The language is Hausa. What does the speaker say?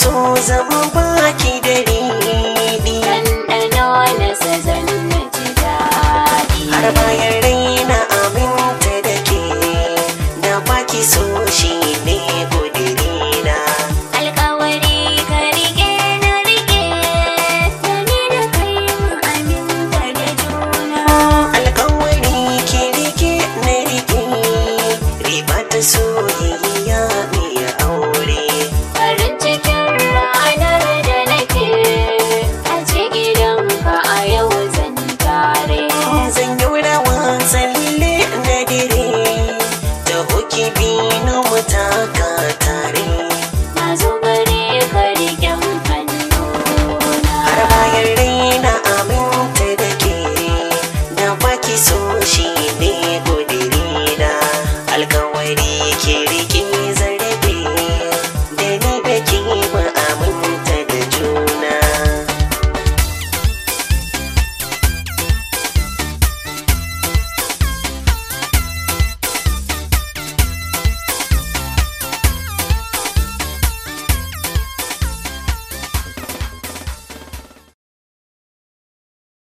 so zama baki da ni ɗanɗano har bayan raina aminta da ke da baki so